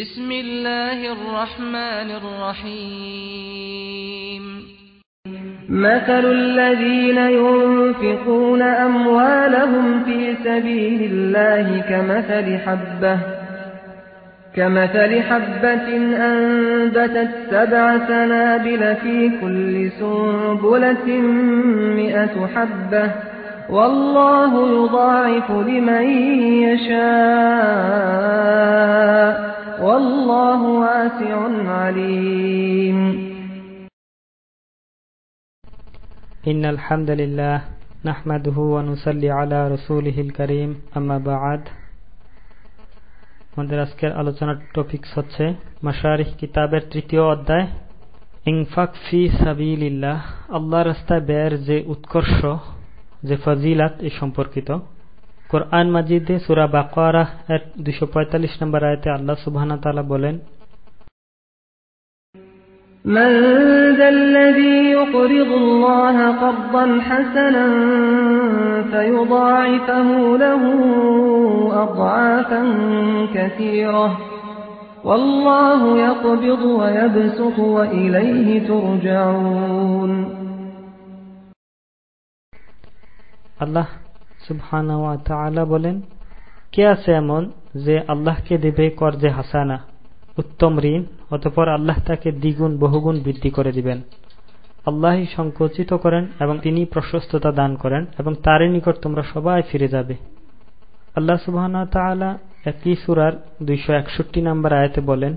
بسم الله الرحمن الرحيم. مثل الذين ينفقون أموالهم في سبيل الله كمثل حبة كمثل حبة أنبتت سبع سنابل في كل سنبلة مئة حبة والله يضاعف لمن يشاء. والله واسع عليم إن الحمد لله نحمده ونصلي على رسوله الكريم أما بعد আমাদের আজকের আলোচনার টপিকস হচ্ছে মাসারিহ কিতাবের তৃতীয় অধ্যায় ইনফাক ফি সাবিলিল্লাহ আল্লাহ রাস্তায় ব্যয়ের যে উৎকর্ষ যে ফজিলাত এই সম্পর্কিত কোরআন মাজিদে সুরা বাকারা এর দুশো পঁয়তাল্লিশ নম্বর আয়তে আল্লাহ সুবহান তালা বলেন من ذا الذي يقرض الله قرضا حسنا فيضاعفه له أضعافا كثيرة والله يقبض ويبسط وإليه ترجعون আল্লাহ সুবহানা ওয়া তাআলা বলেন কে আছে এমন যে আল্লাহকে দেবে কর্জে হাসানা, উত্তম ঋণ, অতপর আল্লাহ তাকে দ্বিগুণ বহুগুণ বৃদ্ধি করে দিবেন। আল্লাহ সংকোচিত করেন এবং তিনি প্রশস্ততা দান করেন এবং তারই নিকট তোমরা সবাই ফিরে যাবে। আল্লাহ সুবাহ তাআলা একই সুরার দুইশো একষট্টি নম্বর আয়াতে বলেন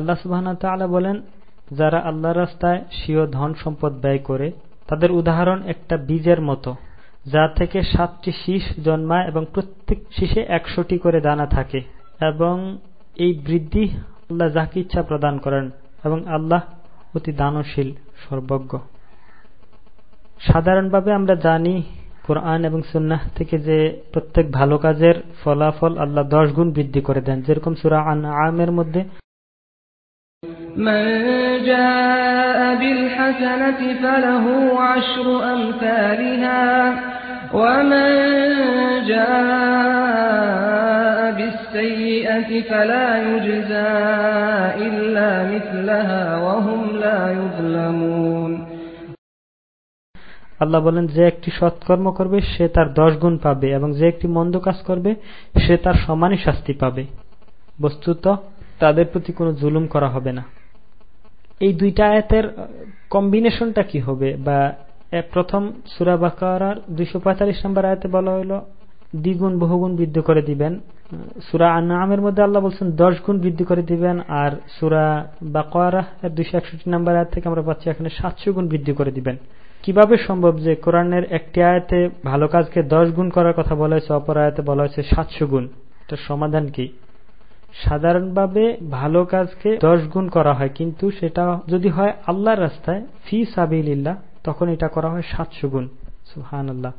আল্লাহ সুবাহ বলেন, যারা আল্লাহ রাস্তায় স্বীয় ধন সম্পদ ব্যয় করে, তাদের উদাহরণ একটা বীজের মতো, যা থেকে সাতটি শীষ জন্মায় এবং প্রত্যেক শীষে একশোটি করে দানা থাকে এবং এই বৃদ্ধি আল্লাহ যাকে ইচ্ছা প্রদান করেন এবং আল্লাহ অতি দানশীল, সর্বজ্ঞ। সাধারণভাবে আমরা জানি, কোরআন এবং সুন্নাহ থেকে যে প্রত্যেক ভালো কাজের ফলাফল আল্লাহ দশ গুণ বৃদ্ধি করে দেন, যেরকম সুরা আন আমের মধ্যে من جاء بالحسنة فله عشر أمثالها ومن جاء بالسيئة فلا يجزى إلا مثلها وهم لا يظلمون আল্লাহ বলেন যে একটি সৎকর্ম করবে সে তার দশ গুণ পাবে এবং যে একটি মন্দ কাজ করবে সে তার সমানই শাস্তি পাবে বস্তুত তাদের প্রতি কোনো জুলুম করা হবে না এই দুইটা আয়াতের কম্বিনেশনটা কি হবে? বা প্রথম সুরা বাকার দুইশো পঁয়তাল্লিশ নম্বর আয়াতে বলা হলো দ্বিগুণ বহুগুণ বৃদ্ধি করে দিবেন। সুরা আনামের মধ্যে আল্লাহ বলছেন, দশ গুণ বৃদ্ধি করে দিবেন, আর সুরা বাকারা দুইশো একষট্টি নম্বর আয়াত থেকে আমরা পাচ্ছি, এখানে সাতশো গুণ বৃদ্ধি করে দিবেন। কীভাবে সম্ভব যে কোরআনের একটি আয়াতে ভালো কাজকে দশ গুণ করার কথা বলা হয়েছে, অপর আয়াতে বলা হয়েছে সাতশো গুণ? এটার সমাধান কি? সাধারণভাবে ভালো কাজকে দশ গুণ করা হয়, কিন্তু সেটা যদি হয় আল্লাহর রাস্তায়, ফি সাবিল্লাহ তখন এটা করা হয় সাতশো গুণ। সুহান আল্লাহ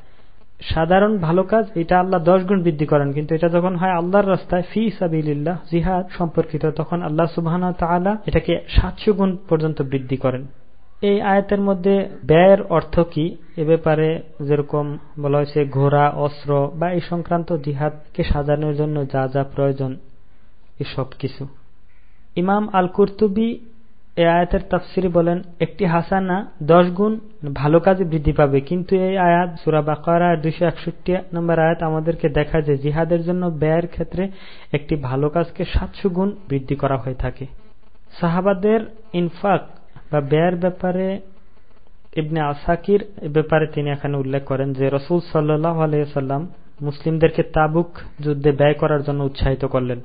সাধারণ ভালো কাজ, এটা আল্লাহ দশ গুণ বৃদ্ধি করেন, কিন্তু এটা যখন হয় আল্লাহর রাস্তায়, ফি সাবিল্লাহ জিহাদ সম্পর্কিত, তখন আল্লাহ সুবাহান তালা এটাকে সাতশো গুণ পর্যন্ত বৃদ্ধি করেন। এই আয়াতের মধ্যে ব্যয়ের অর্থ কি? এ ব্যাপারে যেরকম বলা হয়েছে, ঘোড়া, অস্ত্র বা এই সংক্রান্ত জিহাদকে সাজানোর জন্য যা যা প্রয়োজন এসব কিছু ইমাম আল কুর্তুবি এ আয়াতের তাফসিরি বলেন, একটি হাসানা দশ গুণ ভালো কাজে বৃদ্ধি পাবে। কিন্তু এই আয়াত, সুরা বাকারা, দুইশো একষট্টি নম্বর আয়াত আমাদেরকে দেখায় যে জিহাদের জন্য ব্যয়ের ক্ষেত্রে একটি ভালো কাজকে সাতশো গুণ বৃদ্ধি করা হয়ে থাকে। সাহাবাদের ইনফাক বা ব্যয়ের ব্যাপারে ইবনে আসাকির ব্যাপারে তিনি এখানে উল্লেখ করেন যে রসুল সাল্লাহ আলাইসাল্লাম মুসলিমদেরকে তাবুক যুদ্ধে ব্যয় করার জন্য উৎসাহিত করলেন।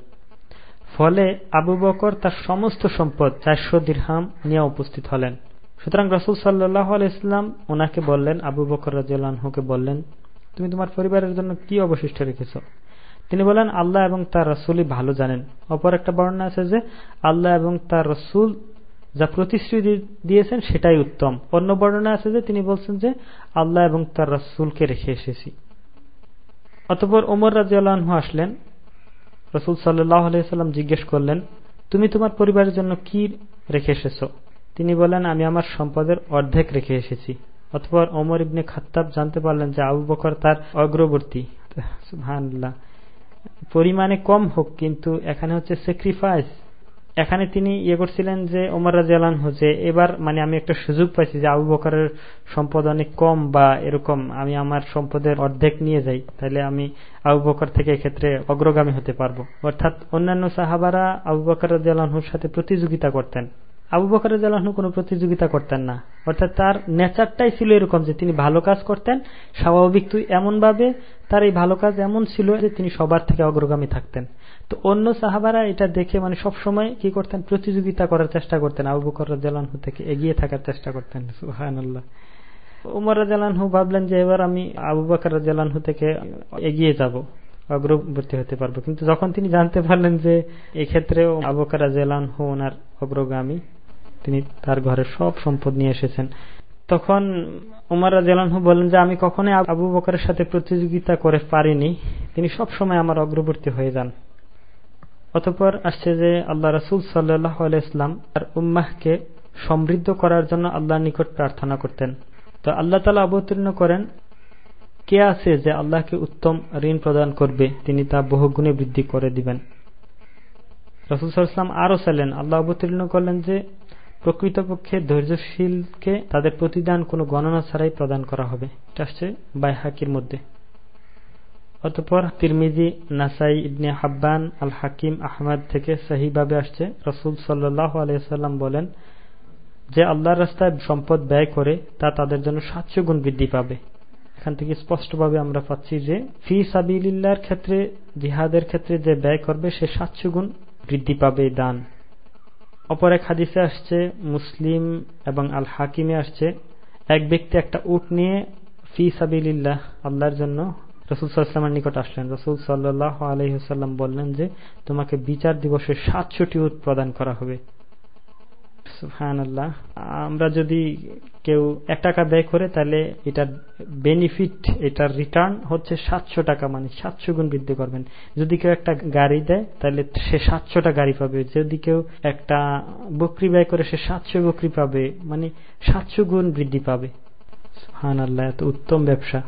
ফলে আবু বকর তার সমস্ত সম্পদ চারশো দিরহাম নিয়ে উপস্থিত হলেন। সুতরাং রসুল সাল্লাহ আলাইসলাম ওনাকে বললেন, আবু বকর রাজুকে বললেন, তুমি তোমার পরিবারের জন্য কি অবশিষ্ট রেখেছ? তিনি বলেন আল্লাহ এবং তার রসুলই ভালো জানেন। অপর একটা বর্ণনা আছে যে, আল্লাহ এবং তার রসুল যা প্রতিশ্রুতি দিয়েছেন সেটাই উত্তম। অন্য বর্ণনা আছে যে, তিনি বলছেন যে, আল্লাহ এবং তার রসুলকে রেখে এসেছি। অতপর ওমর রাজিয়ালহু আসলেন। রসুল সাল্লাম জিজ্ঞেস করলেন, তুমি তোমার পরিবারের জন্য কি রেখে এসেছ? তিনি বলেন আমি আমার সম্পদের অর্ধেক রেখে এসেছি। অথবা ওমর ইবনে খাত্তাব জানতে পারলেন যে আবু বকর তার অগ্রবর্তী। পরিমাণে কম হোক, কিন্তু এখানে হচ্ছে স্যাক্রিফাইস এখানে তিনি ইয়ে করছিলেন যে ওমর রাজিয়ালান যে এবার মানে আমি একটা সুযোগ পাইছি যে আবু বকরের সম্পদ অনেক কম বা এরকম আমি আমার সম্পদের অর্ধেক নিয়ে যাই, তাহলে আমি আবু বকর থেকে এক্ষেত্রে অগ্রগামী হতে পারব। অর্থাৎ অন্যান্য সাহাবারা আবু বকর রাজিয়ালহুর সাথে প্রতিযোগিতা করতেন। আবু বকর রাজিয়ালহু কোনো প্রতিযোগিতা করতেন না। অর্থাৎ তার নেচারটাই ছিল এরকম যে তিনি ভালো কাজ করতেন, স্বাভাবিক তুই এমনভাবে তার এই ভালো কাজ এমন ছিল যে তিনি সবার থেকে অগ্রগামী থাকতেন। তো অন্য সাহাবারা এটা দেখে মানে সব সময় কি করতেন? প্রতিযোগিতা করার চেষ্টা করতেন। আবু বকর রাজালানহু থেকে এগিয়ে থাকার চেষ্টা করতেন। সুহানুল্লাহ উমর রাজালানহু ভাবলেন যে এবার আমি আবু বকর রাজালানহু থেকে এগিয়ে যাব, অগ্রবর্তী হতে পারব। কিন্তু যখন তিনি জানতে পারলেন যে এক্ষেত্রেও আবু বকর রাজালানহু ওনার অগ্রগামী, তিনি তার ঘরের সব সম্পদ নিয়ে এসেছেন, তখন উমার রাজু বলেন যে আমি কখনোই আবু বকরের সাথে প্রতিযোগিতা করে পারিনি। তিনি সব সময় আমার অগ্রবর্তী হয়ে যান। অতপর আসছে যে আল্লাহ রসুল সাল্লাহ আলাইসলাম তার উম্মাহকে সমৃদ্ধ করার জন্য আল্লাহর নিকট প্রার্থনা করতেন। তো আল্লাহ তালা অবতীর্ণ করেন, কে আছে যে আল্লাহকে উত্তম ঋণ প্রদান করবে? তিনি তা বহুগুণে বৃদ্ধি করে দিবেন। রসুল সাল্লাম আরও চাইলেন, আল্লাহ অবতীর্ণ করলেন যে প্রকৃতপক্ষে ধৈর্যশীলকে তাদের প্রতিদান কোনো গণনা ছাড়াই প্রদান করা হবে। এটা আসছে বাইহাকির মধ্যে। অতপর তিরমিজি, নাসাই ইবনে হাব্বান আল হাকিম আহমদ থেকে সহিভাবে আসছে। রসুল আলাইসাল্লাম বলেন, যে আল্লাহর রাস্তায় সম্পদ ব্যয় করে, তা তাদের জন্য সাতশো গুণ বৃদ্ধি পাবে। এখান থেকে স্পষ্টভাবে আমরা পাচ্ছি যে, ফি সাবিল্লার ক্ষেত্রে, জিহাদের ক্ষেত্রে যে ব্যয় করবে, সে সাতশো গুণ বৃদ্ধি পাবে দান। অপর এক হাদিসে আসছে, মুসলিম এবং আল হাকিমে আসছে, এক ব্যক্তি একটা উট নিয়ে, ফি সাবিল্লাহ আল্লাহর জন্য রসুল নিকট আসলেন। রসুল সাল্লাহ আলহিহাল্লাম বললেন যে, তোমাকে বিচার দিবসে সাতশোটি উট প্রদান করা হবে। আমরা যদি কেউ এক টাকা ব্যয় করে, তাহলে এটার বেনিফিট এটার রিটার্ন হচ্ছে সাতশো টাকা মানে সাতশো গুণ বৃদ্ধি করবেন। যদি কেউ একটা গাড়ি দেয়, তাহলে সে সাতশোটা গাড়ি পাবে। যদি কেউ একটা বকরি ব্যয় করে, সে সাতশো বকরি পাবে। মানে সাতশো গুণ বৃদ্ধি পাবে। হান আল্লাহ এত উত্তম ব্যবসা।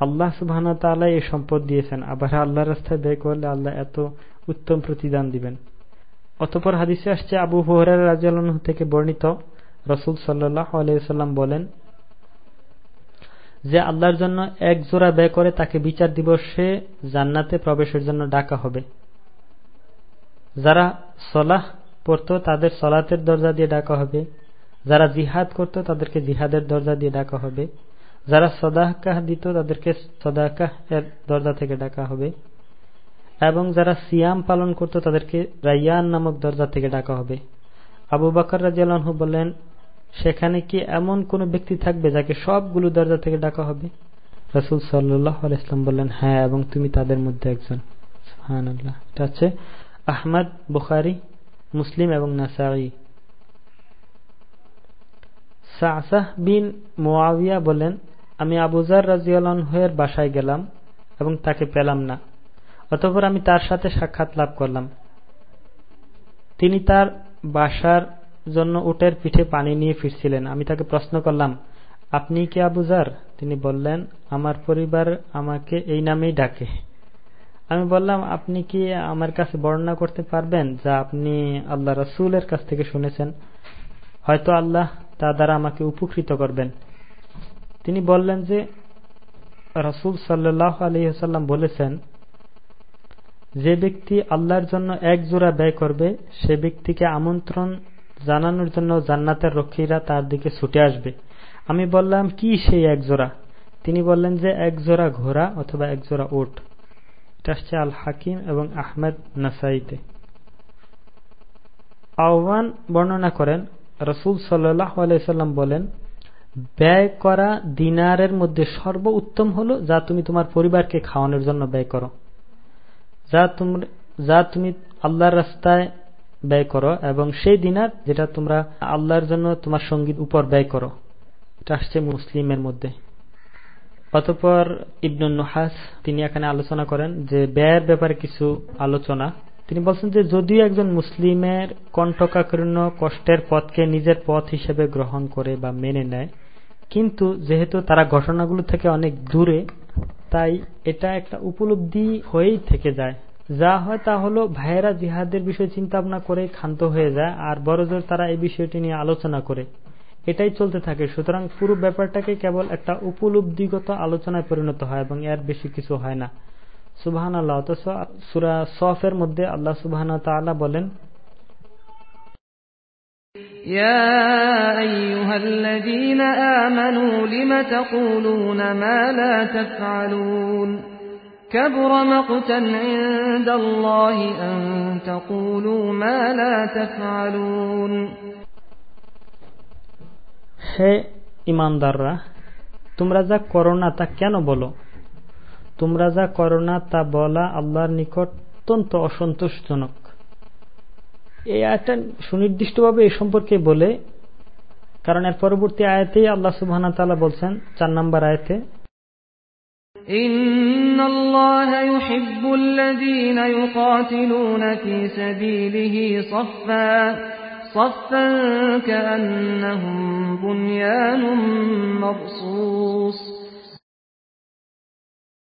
আল্লাহ সুবাহ তালা এই সম্পদ দিয়েছেন। আবার আল্লাহ রাস্তায় ব্যয় করলে আল্লাহ এত উত্তম প্রতিদান দিবেন। অতপর হাদিসে আসছে, আবু হুহরার রাজিয়াল থেকে বর্ণিত রসুল আলাইসাল্লাম বলেন, যে আল্লাহর জন্য এক জোড়া ব্যয় করে তাকে বিচার দিবসে জান্নাতে প্রবেশের জন্য ডাকা হবে। যারা সলাহ পড়ত তাদের সলাতের দরজা দিয়ে ডাকা হবে। যারা জিহাদ করত তাদেরকে জিহাদের দরজা দিয়ে ডাকা হবে। যারা সদাহকাহ দিত, তাদেরকে সদাহকাহ এর দরজা থেকে ডাকা হবে। এবং যারা সিয়াম পালন করত, তাদেরকে রাইয়ান নামক দরজা থেকে ডাকা হবে। আবু বাকর রাজিয়ালহু বললেন, সেখানে কি এমন কোন ব্যক্তি থাকবে যাকে সবগুলো দরজা থেকে ডাকা হবে? রসুল আলাইসলাম বললেন হ্যাঁ এবং তুমি তাদের মধ্যে একজন। হান আল্লাহ এটা হচ্ছে আহমদ, বুখারি, মুসলিম এবং নাসাই সাহসাহ বিন মোয়াবিয়া বলেন আমি আবুজার রাজিয়ালহের বাসায় গেলাম এবং তাকে পেলাম না। অতপর আমি তার সাথে সাক্ষাৎ লাভ করলাম। তিনি তার বাসার জন্য উটের পিঠে পানি নিয়ে ফিরছিলেন। আমি তাকে প্রশ্ন করলাম, আপনি কি আবুজার তিনি বললেন, আমার পরিবার আমাকে এই নামেই ডাকে। আমি বললাম, আপনি কি আমার কাছে বর্ণনা করতে পারবেন যা আপনি আল্লাহ রসুলের কাছ থেকে শুনেছেন? হয়তো আল্লাহ তা দ্বারা আমাকে উপকৃত করবেন। তিনি বললেন যে, রসুল সাল্লাহ আলহিহাল্লাম বলেছেন, যে ব্যক্তি আল্লাহর জন্য এক জোড়া ব্যয় করবে, সে ব্যক্তিকে আমন্ত্রণ জানানোর জন্য জান্নাতের রক্ষীরা তার দিকে ছুটে আসবে। আমি বললাম, কি সেই এক জোড়া? তিনি বললেন যে, এক জোড়া ঘোড়া অথবা এক জোড়া ওট। এটা আসছে আল হাকিম এবং আহমেদ নাসাইতে। আহ্বান বর্ণনা করেন, রসুল সাল্লাহ আলাইসাল্লাম বলেন ব্যয় করা দিনারের মধ্যে সর্বোত্তম হলো যা তুমি তোমার পরিবারকে খাওয়ানোর জন্য ব্যয় করো। যা তুমি আল্লাহর রাস্তায় ব্যয় করো এবং সেই দিনার যেটা তোমরা আল্লাহর জন্য তোমার সংগীত উপর ব্যয় করো। এটা আসছে মুসলিমের মধ্যে। অতপর ইবনুল তিনি এখানে আলোচনা করেন যে ব্যয়ের ব্যাপারে কিছু আলোচনা। তিনি বলছেন যে যদিও একজন মুসলিমের কণ্ঠকাকীর্ণ কষ্টের পথকে নিজের পথ হিসেবে গ্রহণ করে বা মেনে নেয় কিন্তু যেহেতু তারা ঘটনাগুলো থেকে অনেক দূরে, তাই এটা একটা উপলব্ধি হয়েই থেকে যায়। যা হয় তা হলো, ভাইয়েরা জিহাদের বিষয়ে চিন্তা ভাবনা করে ক্ষান্ত হয়ে যায়, আর বড়জোর তারা এই বিষয়টি নিয়ে আলোচনা করে। এটাই চলতে থাকে। সুতরাং পুরো ব্যাপারটাকে কেবল একটা উপলব্ধিগত আলোচনায় পরিণত হয় এবং এর বেশি কিছু হয় না। সুবাহান আল্লাহ অথচ সুরা সফের মধ্যে আল্লাহ তাআলা বলেন يا أيها الذين آمنوا لم تقولون ما لا تفعلون كبر مقتا عند الله أن تقولوا ما لا تفعلون হে ইমানদাররা তোমরা যা করো না তা কেন বলো তোমরা যা করো না তা বলা আল্লাহর নিকট অত্যন্ত অসন্তোষজনক এই আয়টা সুনির্দিষ্টভাবে এ সম্পর্কে বলে কারণ এর পরবর্তী আয়াতেই আল্লাহ সুবাহ বলছেন চার নম্বর আয়াতে إن الله يحب الذين يقاتلون في سبيله صفا صفا كأنهم بنيان مرصوص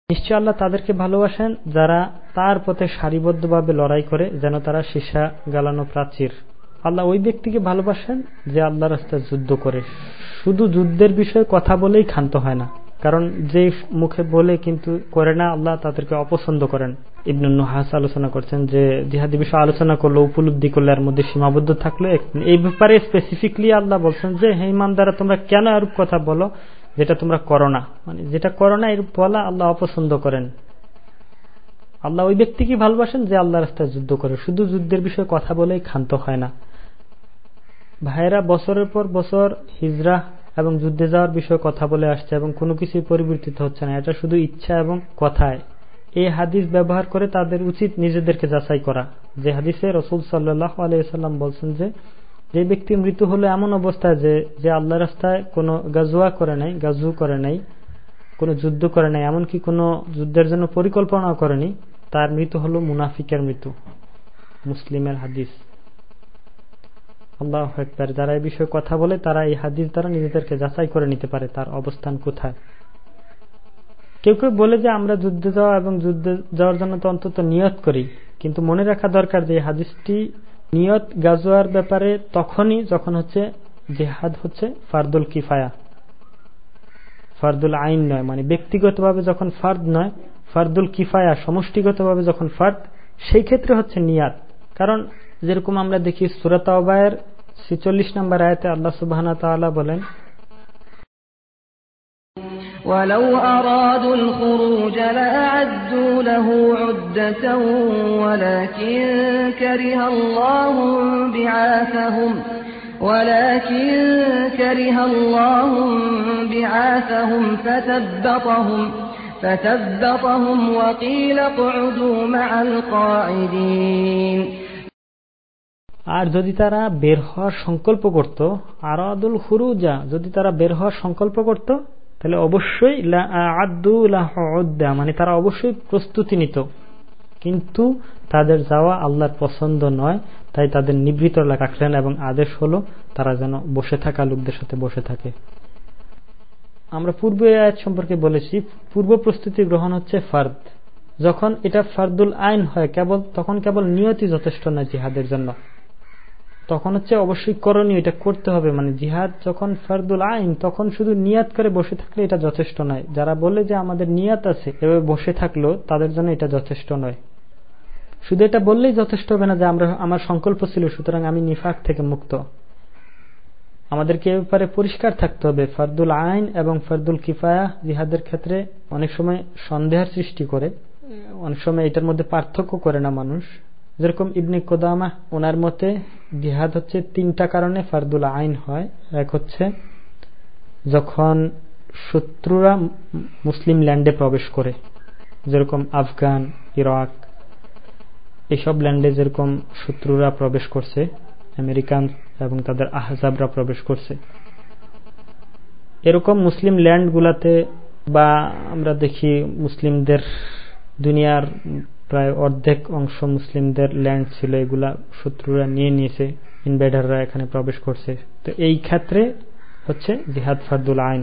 নিশ্চয় আল্লাহ তাদেরকে ভালোবাসেন যারা তার পথে সারিবদ্ধভাবে লড়াই করে যেন তারা সীসা গালানো প্রাচীর। আল্লাহ ওই ব্যক্তিকে ভালোবাসেন যে আল্লাহ রাস্তায় যুদ্ধ করে। শুধু যুদ্ধের বিষয়ে কথা বলেই ক্ষান্ত হয় না। কারণ যে মুখে বলে কিন্তু করে না, আল্লাহ তাদেরকে অপছন্দ করেন। ইবনুল নুহাস আলোচনা করছেন যে জিহাদি বিষয়ে আলোচনা করল, উপলব্ধি করলে এর মধ্যে সীমাবদ্ধ থাকল এই ব্যাপারে স্পেসিফিকলি আল্লাহ বলছেন যে, হে ইমান দ্বারা তোমরা কেন এরূপ কথা বলো যেটা তোমরা করো না? মানে যেটা করো না এর বলা আল্লাহ অপছন্দ করেন। আল্লাহ ওই ব্যক্তিকে ভালোবাসেন যে আল্লাহ রাস্তায় যুদ্ধ করে। শুধু যুদ্ধের বিষয়ে কথা বলেই ক্ষান্ত হয় না। ভাইয়েরা, বছরের পর বছর হিজরা এবং যুদ্ধে যাওয়ার বিষয়ে কথা বলে আসছে এবং কোনো কিছুই পরিবর্তিত হচ্ছে না। এটা শুধু ইচ্ছা এবং কথায়। এই হাদিস ব্যবহার করে তাদের উচিত নিজেদেরকে যাচাই করা। যে হাদিসে রসুল সাল্লাহ আলাইসাল্লাম বলছেন যে যে ব্যক্তি মৃত্যু হলো এমন অবস্থায় যে আল্লাহ রাস্তায় কোনো গাজুয়া করে নাই, গাজু করে নাই কোনো যুদ্ধ করে নাই, এমনকি কোনো যুদ্ধের জন্য পরিকল্পনা করেনি, তার মৃত্যু হলো মুনাফিকের মৃত্যু। মুসলিমের হাদিস। আল্লাহ একবার যারা এই বিষয়ে কথা বলে, তারা এই হাদিস দ্বারা নিজেদেরকে যাচাই করে নিতে পারে, তার অবস্থান কোথায়। কেউ কেউ বলে যে আমরা যুদ্ধে যাওয়া এবং যুদ্ধে যাওয়ার জন্য তো অন্তত নিয়ত করি, কিন্তু মনে রাখা দরকার যে হাদিসটি নিয়ত গাজোয়ার ব্যাপারে তখনই যখন হচ্ছে জেহাদ হচ্ছে ফারদুল কিফায়া। ফারদুল আইন নয় মানে ব্যক্তিগতভাবে যখন ফার্দ নয় ফারদুল কিফায়া সমষ্টিগতভাবে যখন ফার্দ সেই ক্ষেত্রে হচ্ছে নিয়াত কারণ যেরকম আমরা দেখি সুরাতাবায়ের ছিচল্লিশ নম্বর আয়তে আল্লাহ সুবাহ বলেন ولو أرادوا الخروج لأعدوا له عدة ولكن كره الله بعاثهم ولكن كره الله بعاثهم فثبطهم فثبطهم وقيل اقعدوا مع القاعدين আর যদি তারা বের হওয়ার সংকল্প করত আরাদুল হুরুজা যদি তারা বের হওয়ার সংকল্প করত তাহলে অবশ্যই মানে তারা অবশ্যই প্রস্তুতি নিত কিন্তু তাদের যাওয়া আল্লাহর পছন্দ নয় তাই তাদের নিবৃত রাখলেন এবং আদেশ হলো তারা যেন বসে থাকা লোকদের সাথে বসে থাকে। আমরা পূর্বে আয়াত সম্পর্কে বলেছি, পূর্ব প্রস্তুতি গ্রহণ হচ্ছে ফার্দ। যখন এটা ফার্দুল আইন হয়, কেবল তখন কেবল নিয়তি যথেষ্ট নয় জিহাদের জন্য। তখন হচ্ছে অবশ্যই করণীয় এটা করতে হবে মানে জিহাদ যখন ফার্দুল আইন, তখন শুধু নিয়াত করে বসে থাকলে এটা যথেষ্ট নয়। যারা বলে যে আমাদের নিয়াত আছে, এভাবে বসে থাকল তাদের জন্য এটা যথেষ্ট নয়। শুধু এটা বললেই যথেষ্ট হবে না যে আমরা, আমার সংকল্প ছিল সুতরাং আমি নিফাক থেকে মুক্ত। আমাদেরকে এ ব্যাপারে পরিষ্কার থাকতে হবে। ফার্দুল আইন এবং ফার্দুল কিফায়া জিহাদের ক্ষেত্রে অনেক সময় সন্দেহের সৃষ্টি করে। অনেক সময় এটার মধ্যে পার্থক্য করে না মানুষ। যেরকম ইবনে কোদামা, ওনার মতে জিহাদ হচ্ছে তিনটা কারণে ফার্দুল আইন হয়। এক হচ্ছে যখন শত্রুরা মুসলিম ল্যান্ডে প্রবেশ করে। যেরকম আফগান, ইরাক এসব ল্যান্ডে যেরকম শত্রুরা প্রবেশ করছে, আমেরিকান এবং তাদের আহজাবরা প্রবেশ করছে। এরকম মুসলিম ল্যান্ডগুলাতে বা আমরা দেখি মুসলিমদের দুনিয়ার প্রায় অর্ধেক অংশ মুসলিমদের ল্যান্ড ছিল, এগুলা শত্রুরা নিয়ে নিয়েছে ইনভেডাররা এখানে প্রবেশ করছে। তো এই ক্ষেত্রে হচ্ছে জিহাদ ফার্দুল আইন।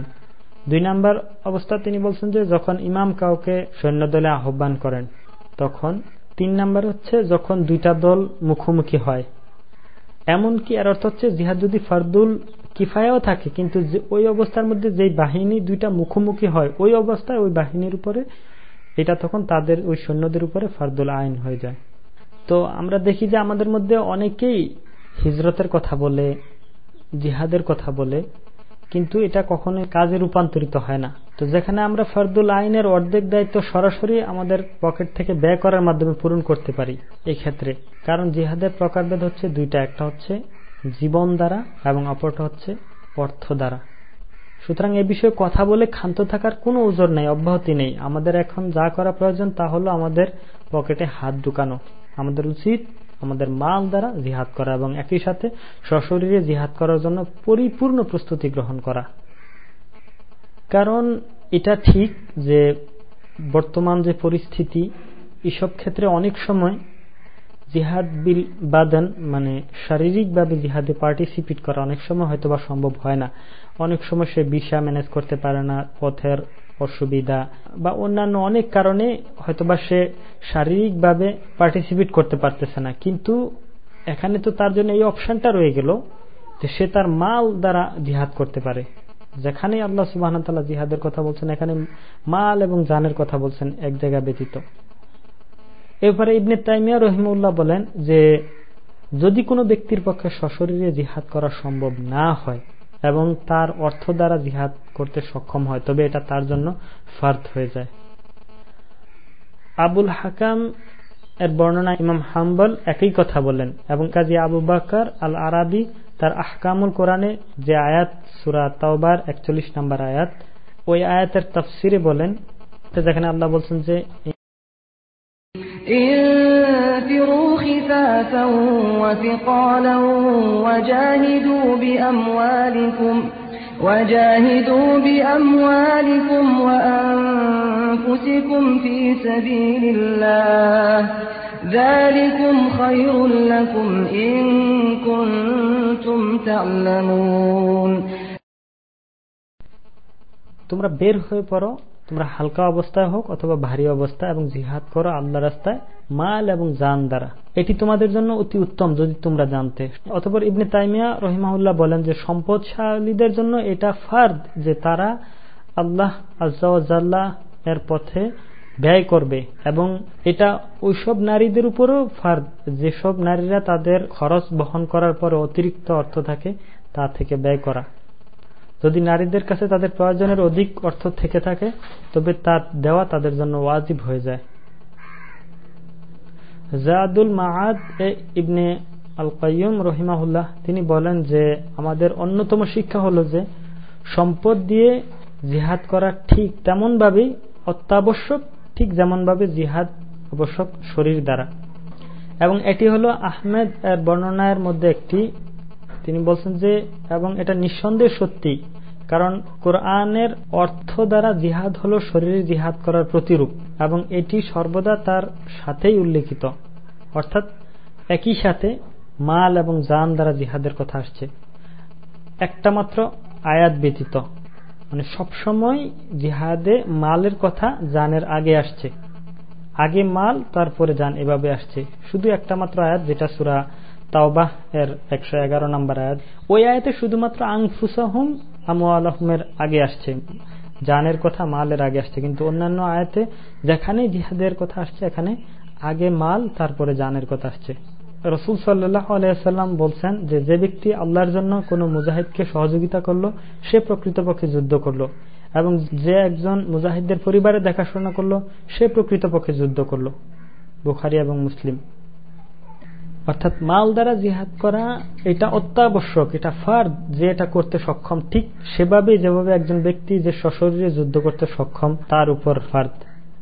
দুই নাম্বার অবস্থা তিনি বলছেন যে, যখন ইমাম কাউকে সৈন্য দলে আহ্বান করেন, তখন তিন নাম্বার হচ্ছে যখন দুইটা দল মুখোমুখি হয়। এমনকি এর অর্থ হচ্ছে জিহাদ যদি ফারদুল কিফায়াও থাকে, কিন্তু ওই অবস্থার মধ্যে যেই বাহিনী দুইটা মুখোমুখি হয়, ওই অবস্থায় ওই বাহিনীর উপরে, এটা তখন তাদের, ওই সৈন্যদের উপরে ফারদুল আইন হয়ে যায়। তো আমরা দেখি যে আমাদের মধ্যে অনেকেই হিজরতের কথা বলে, জিহাদের কথা বলে কিন্তু এটা কখনো কাজে রূপান্তরিত হয় না। তো যেখানে আমরা ফরদুল আইনের অর্ধেক দায়িত্ব সরাসরি আমাদের পকেট থেকে ব্যয় করার মাধ্যমে পূরণ করতে পারি এই ক্ষেত্রে কারণ জিহাদের প্রকারভেদ হচ্ছে দুইটা, একটা হচ্ছে জীবন দ্বারা এবং অপরটা হচ্ছে অর্থ দ্বারা। সুতরাং এ বিষয়ে কথা বলে ক্ষান্ত থাকার কোনো ওজোর নেই, অব্যাহতি নেই। আমাদের এখন যা করা প্রয়োজন তা হলো আমাদের পকেটে হাত ঢুকানো। আমাদের উচিত আমাদের মাল দ্বারা জিহাদ করা এবং একই সাথে সশরীরে জিহাদ করার জন্য পরিপূর্ণ প্রস্তুতি গ্রহণ করা। কারণ এটা ঠিক যে বর্তমান যে পরিস্থিতি, এসব ক্ষেত্রে অনেক সময় জিহাদ বিল বাদন মানে শারীরিকভাবে জিহাদে পার্টিসিপেট করা অনেক সময় হয়তো বা সম্ভব হয় না। অনেক সময় সে বিষা ম্যানেজ করতে পারে না, পথের অসুবিধা বা অন্যান্য অনেক কারণে হয়তোবা সে শারীরিকভাবে পার্টিসিপেট করতে পারতেছে না। কিন্তু এখানে তো তার জন্য এই অপশনটা রয়ে গেল যে সে তার মাল দ্বারা জিহাদ করতে পারে। যেখানে আল্লাহ সুবাহ জিহাদের কথা বলছেন, এখানে মাল এবং জানের কথা বলছেন, এক জায়গা ব্যতীত। এরপরে ইবনে তাইমিয়া রহিমুল্লাহ বলেন যে যদি কোনো ব্যক্তির পক্ষে সশরীরে জিহাদ করা সম্ভব না হয় এবং তার অর্থ দ্বারা জিহাদ করতে সক্ষম হয়, তবে এটা তার জন্য ফার্দ হয়ে যায়। আবুল হাকাম এর বর্ণনা ইমাম হাম্বল একই কথা বলেন এবং কাজী আবু বাকর আল আরাবি তার আহকামুল কোরআনে যে আয়াত সুরা তাওবার একচল্লিশ নম্বর আয়াত ওই আয়াতের তফসিরে বলেন যেখানে আল্লাহ বলছেন যে انفروا خفافا وثقالا وجاهدوا بأموالكم وجاهدوا بأموالكم وأنفسكم في سبيل الله ذلكم خير لكم إن كنتم تعلمون তোমরা বের হয়ে পড়ো তোমরা হালকা অবস্থায় হোক অথবা ভারী অবস্থা এবং জিহাদ করো আল্লাহ রাস্তায়, মাল এবং জান দ্বারা। এটি তোমাদের জন্য অতি উত্তম যদি তোমরা জানতে। অথবা ইবনে তাইমিয়া রহিমাউল্লাহ বলেন যে, সম্পদশালীদের জন্য এটা ফার্দ যে তারা আল্লাহ আজাল্লাহ এর পথে ব্যয় করবে এবং এটা ওইসব নারীদের উপরও ফার্দ। যেসব নারীরা তাদের খরচ বহন করার পরে অতিরিক্ত অর্থ থাকে, তা থেকে ব্যয় করা। যদি নারীদের কাছে তাদের প্রয়োজনের অধিক অর্থ থেকে থাকে, তবে তা দেওয়া তাদের জন্য ওয়াজিব হয়ে যায়। জাদুল মাহাদ এ ইবনে আল কাইম রহিমাহুল্লাহ, তিনি বলেন যে, আমাদের অন্যতম শিক্ষা হলো যে, সম্পদ দিয়ে জিহাদ করা ঠিক তেমনভাবেই অত্যাবশ্যক, ঠিক যেমনভাবে জিহাদ আবশ্যক শরীর দ্বারা। এবং এটি হলো আহমেদ এর বর্ণনায়ের মধ্যে একটি তিনি বলছেন যে, এবং এটা নিঃসন্দেহ সত্যি, কারণ কোরআনের অর্থ দ্বারা জিহাদ হল শরীরে জিহাদ করার প্রতিরূপ, এবং এটি সর্বদা তার সাথেই উল্লেখিত। অর্থাৎ একই সাথে মাল এবং জান দ্বারা জিহাদের কথা আসছে। একটা মাত্র আয়াত ব্যতীত। মানে সবসময় জিহাদে মালের কথা জানের আগে আসছে। আগে মাল, তারপরে যান এভাবে আসছে। শুধু একটা মাত্র আয়াত, যেটা সুরা তাওবাহ এর একশো এগারো নম্বর আয়াত। ওই আয়াতে শুধুমাত্র আংফুসাহুম আমলের আগে আসছে, জানের কথা, মালের আগে আসছে। কিন্তু অন্যান্য আয়াতে যেখানে জিহাদের কথা আসছে, এখানে আগে মাল, তারপরে জানের কথা আসছে। রসুল সাল্লাহ আলাইসাল্লাম বলছেন যে যে ব্যক্তি আল্লাহর জন্য কোন মুজাহিদকে সহযোগিতা করল, সে প্রকৃতপক্ষে যুদ্ধ করল। এবং যে একজন মুজাহিদদের পরিবারে দেখাশোনা করল, সে প্রকৃতপক্ষে যুদ্ধ করল। বুখারি এবং মুসলিম। অর্থাৎ মাল দ্বারা জিহাদ করা এটা অত্যাবশ্যক, এটা ফার যে এটা করতে সক্ষম, ঠিক সেভাবে যেভাবে একজন ব্যক্তি যে সশরীরে যুদ্ধ করতে সক্ষম, তার উপর ফার্দ।